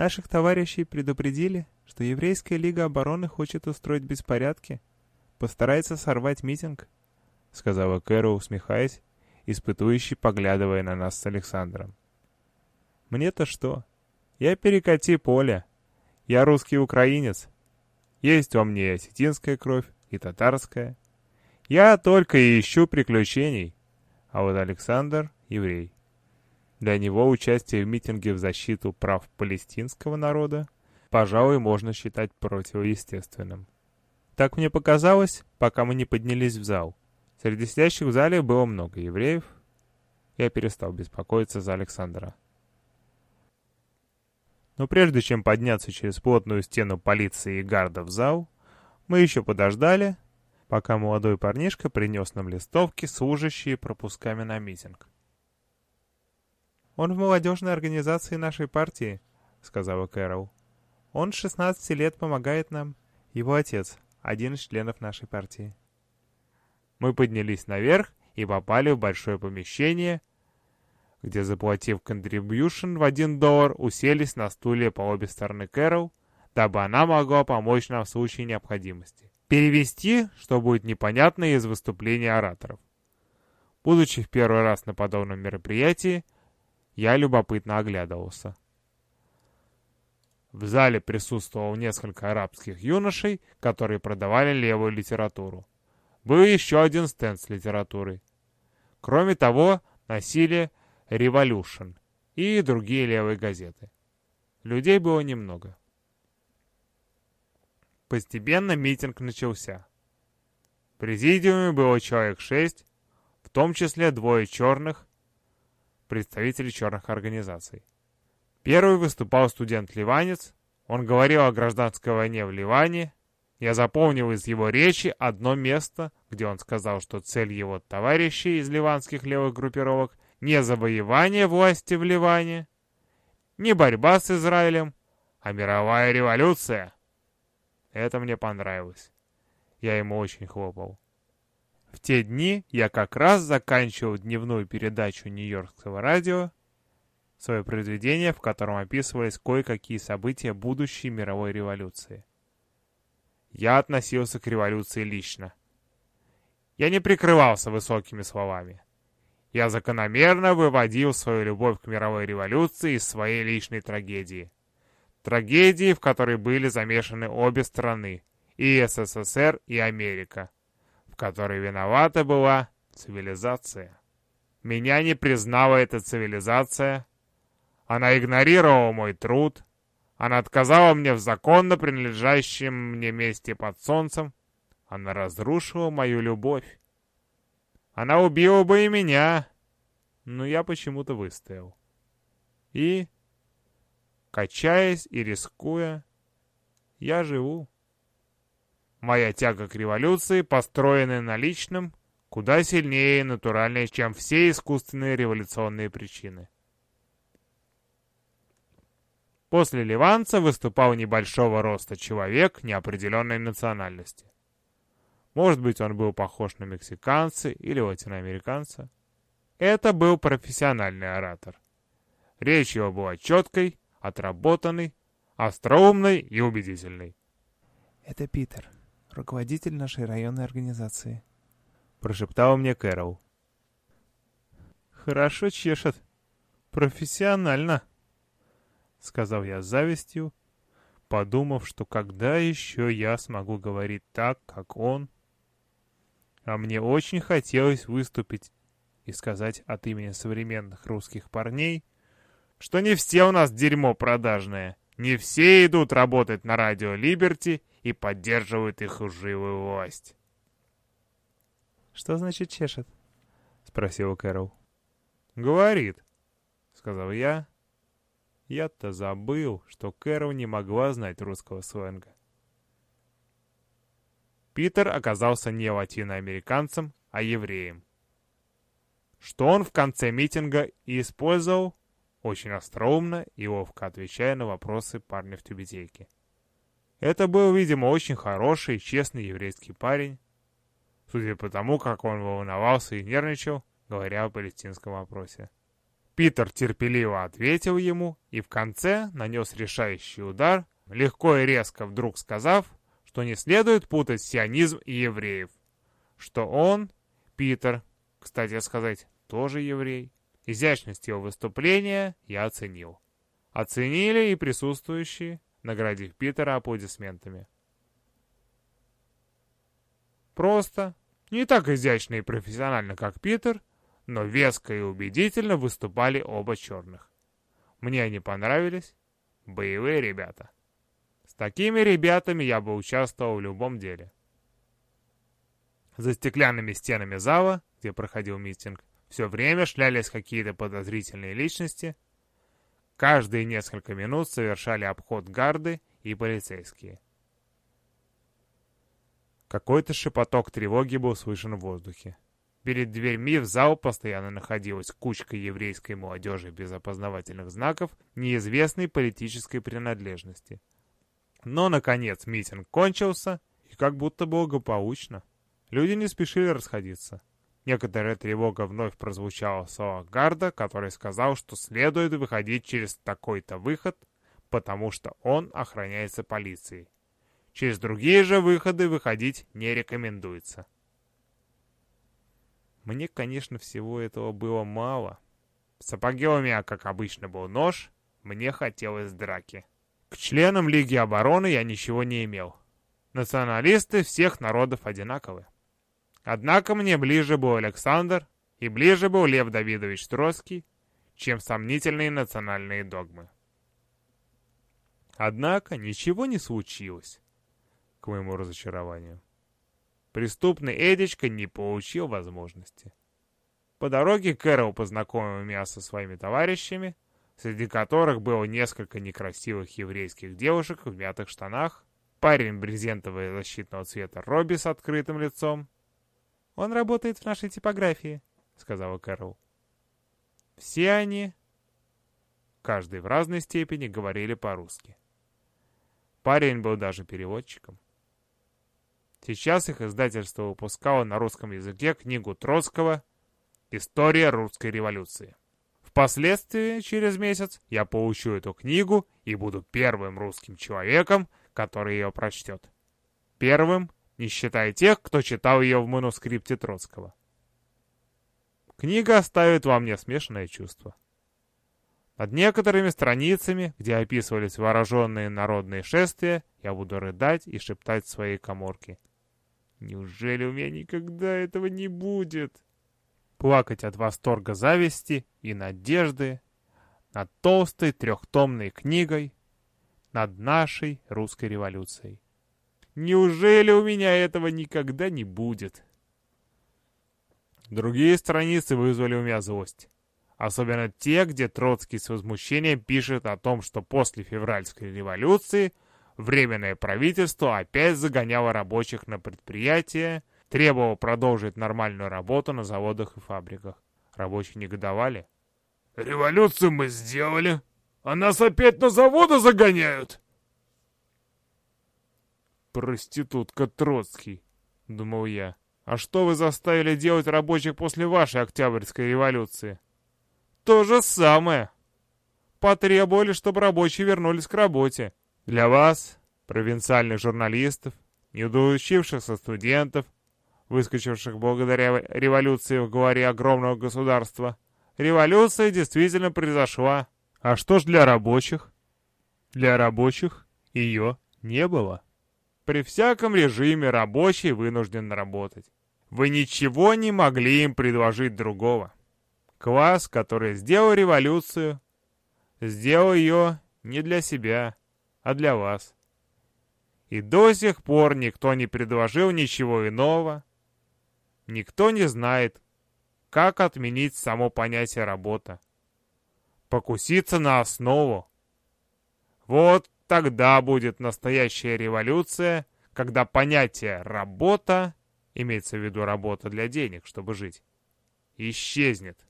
Наших товарищей предупредили, что Еврейская лига обороны хочет устроить беспорядки, постарается сорвать митинг, — сказала Кэро, усмехаясь, испытующий, поглядывая на нас с Александром. «Мне-то что? Я перекати поле. Я русский украинец. Есть у меня и осетинская кровь, и татарская. Я только и ищу приключений. А вот Александр — еврей. Для него участие в митинге в защиту прав палестинского народа, пожалуй, можно считать противоестественным. Так мне показалось, пока мы не поднялись в зал. Среди сидящих в зале было много евреев. Я перестал беспокоиться за Александра. Но прежде чем подняться через плотную стену полиции и гарда в зал, мы еще подождали, пока молодой парнишка принес нам листовки, служащие пропусками на митинг. «Он в молодежной организации нашей партии», — сказала Кэрол. «Он с 16 лет помогает нам. Его отец — один из членов нашей партии». Мы поднялись наверх и попали в большое помещение, где, заплатив контрибьюшн в один доллар, уселись на стуле по обе стороны Кэрол, дабы она могла помочь нам в случае необходимости. Перевести, что будет непонятно из выступления ораторов. Будучи в первый раз на подобном мероприятии, я любопытно оглядывался. В зале присутствовало несколько арабских юношей, которые продавали левую литературу. Был еще один стенд с литературой. Кроме того, носили Revolution и другие левые газеты. Людей было немного. Постепенно митинг начался. В президиуме было человек шесть, в том числе двое черных, представителей черных организаций. Первый выступал студент-ливанец, он говорил о гражданской войне в Ливане. Я запомнил из его речи одно место, где он сказал, что цель его товарищей из ливанских левых группировок не завоевание власти в Ливане, не борьба с Израилем, а мировая революция. Это мне понравилось. Я ему очень хлопал. В те дни я как раз заканчивал дневную передачу Нью-Йоркского радио, свое произведение, в котором описывались кое-какие события будущей мировой революции. Я относился к революции лично. Я не прикрывался высокими словами. Я закономерно выводил свою любовь к мировой революции из своей личной трагедии. Трагедии, в которой были замешаны обе страны, и СССР, и Америка которой виновата была цивилизация. Меня не признала эта цивилизация. Она игнорировала мой труд. Она отказала мне в законно принадлежащем мне месте под солнцем. Она разрушила мою любовь. Она убила бы и меня, но я почему-то выстоял. И, качаясь и рискуя, я живу. Моя тяга к революции, построенная на личном, куда сильнее и натуральнее, чем все искусственные революционные причины. После ливанца выступал небольшого роста человек неопределенной национальности. Может быть, он был похож на мексиканца или латиноамериканца. Это был профессиональный оратор. Речь его была четкой, отработанной, остроумной и убедительной. «Это Питер», руководитель нашей районной организации. Прошептала мне Кэрол. «Хорошо чешет. Профессионально», — сказал я с завистью, подумав, что когда еще я смогу говорить так, как он. А мне очень хотелось выступить и сказать от имени современных русских парней, что не все у нас дерьмо продажное, не все идут работать на радио Либерти и поддерживают их лживую власть. «Что значит чешет?» — спросила Кэрол. «Говорит», — сказал я. Я-то забыл, что Кэрол не могла знать русского сленга. Питер оказался не латиноамериканцем, а евреем. Что он в конце митинга и использовал, очень остроумно и ловко отвечая на вопросы парня в тюбетейке. Это был, видимо, очень хороший, честный еврейский парень, судя по тому, как он волновался и нервничал, говоря о палестинском вопросе. Питер терпеливо ответил ему и в конце нанес решающий удар, легко и резко вдруг сказав, что не следует путать сионизм и евреев, что он, Питер, кстати сказать, тоже еврей. Изящность его выступления я оценил. Оценили и присутствующие, наградив Питера аплодисментами. Просто, не так изящно и профессионально, как Питер, но веско и убедительно выступали оба черных. Мне они понравились. Боевые ребята. С такими ребятами я бы участвовал в любом деле. За стеклянными стенами зала, где проходил митинг, все время шлялись какие-то подозрительные личности. Каждые несколько минут совершали обход гарды и полицейские. Какой-то шепоток тревоги был слышен в воздухе. Перед дверьми в зал постоянно находилась кучка еврейской молодежи без опознавательных знаков неизвестной политической принадлежности. Но, наконец, митинг кончился, и как будто благополучно. Люди не спешили расходиться. Некоторая тревога вновь прозвучала в словах Гарда, который сказал, что следует выходить через такой-то выход, потому что он охраняется полицией. Через другие же выходы выходить не рекомендуется. Мне, конечно, всего этого было мало. В сапоге у меня, как обычно, был нож, мне хотелось драки. К членам Лиги обороны я ничего не имел. Националисты всех народов одинаковы. Однако мне ближе был Александр и ближе был Лев Давидович Троцкий, чем сомнительные национальные догмы. Однако ничего не случилось, к моему разочарованию. Преступный Эдичка не получил возможности. По дороге Кэрол познакомил меня со своими товарищами, среди которых было несколько некрасивых еврейских девушек в мятых штанах, парень брезентового защитного цвета Робби с открытым лицом, «Он работает в нашей типографии», — сказала Кэрол. Все они, каждый в разной степени, говорили по-русски. Парень был даже переводчиком. Сейчас их издательство выпускало на русском языке книгу Троцкого «История русской революции». Впоследствии, через месяц, я получу эту книгу и буду первым русским человеком, который ее прочтет. Первым не считая тех, кто читал ее в манускрипте Троцкого. Книга оставит во мне смешанное чувство. Над некоторыми страницами, где описывались вооруженные народные шествия, я буду рыдать и шептать в своей коморке. Неужели у меня никогда этого не будет? Плакать от восторга зависти и надежды над толстой трехтомной книгой, над нашей русской революцией. Неужели у меня этого никогда не будет? Другие страницы вызвали у меня злость. Особенно те, где Троцкий с возмущением пишет о том, что после февральской революции Временное правительство опять загоняло рабочих на предприятия, требовало продолжить нормальную работу на заводах и фабриках. Рабочие негодовали. «Революцию мы сделали, а нас опять на заводы загоняют!» «Проститутка Троцкий», — думал я. «А что вы заставили делать рабочих после вашей Октябрьской революции?» «То же самое. Потребовали, чтобы рабочие вернулись к работе. Для вас, провинциальных журналистов, недоучившихся студентов, выскочивших благодаря революции в говоре огромного государства, революция действительно произошла. А что ж для рабочих? Для рабочих ее не было». При всяком режиме рабочий вынужден работать. Вы ничего не могли им предложить другого. Класс, который сделал революцию, сделал ее не для себя, а для вас. И до сих пор никто не предложил ничего иного. Никто не знает, как отменить само понятие «работа». Покуситься на основу. Вот Тогда будет настоящая революция, когда понятие «работа», имеется в виду работа для денег, чтобы жить, исчезнет.